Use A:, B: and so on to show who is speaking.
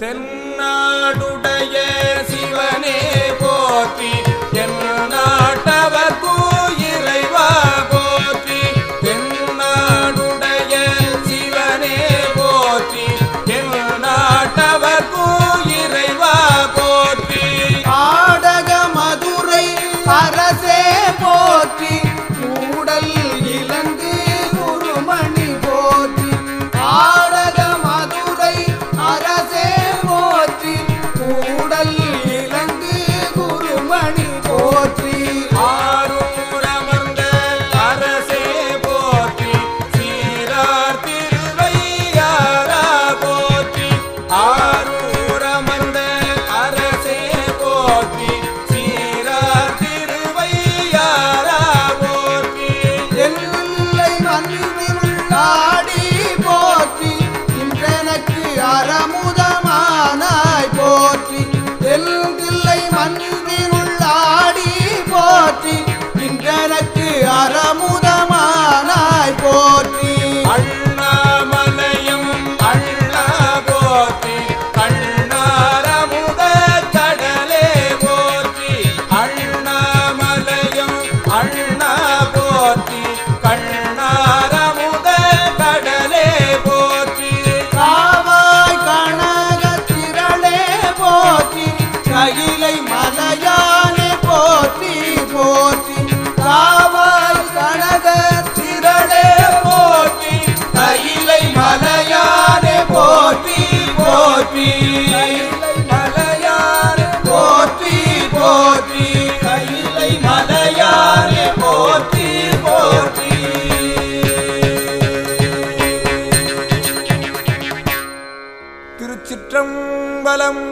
A: தென்னாடுடைய சிவனே போற்றி என் நாட்டவர்க்கு இறைவா போற்றி தென்னாடுடைய சிவனே போற்றி என் நாட்டவர்க்கு இறைவா போற்றி.
B: ஆடக மதுரை அரசே
A: அண்ணா போற்றி கண்ணாரமுத கடலே போற்றி.
B: காவாய் கனக திரளே போற்றி கையிலை மலையானே போற்றி போற்றி. காவாய் கனக திரளே போற்றி
A: கையிலை மலையானே போற்றி போற்றி. बलम्